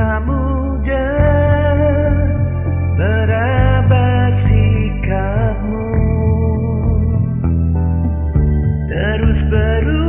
Masa muda berabah sikapmu Terus baru.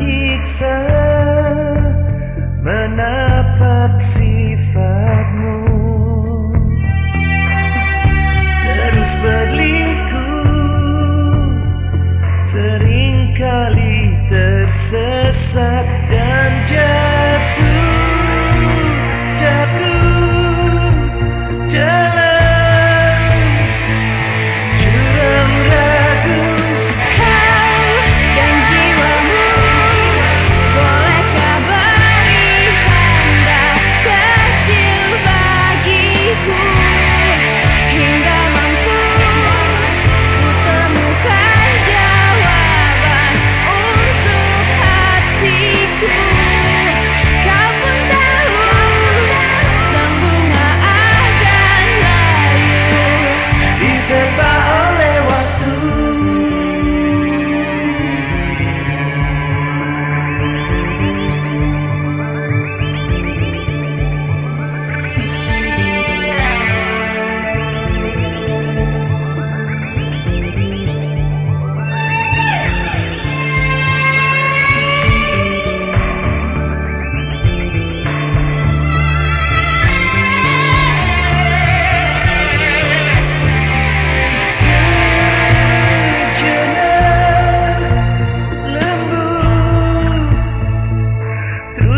一层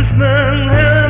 businessmen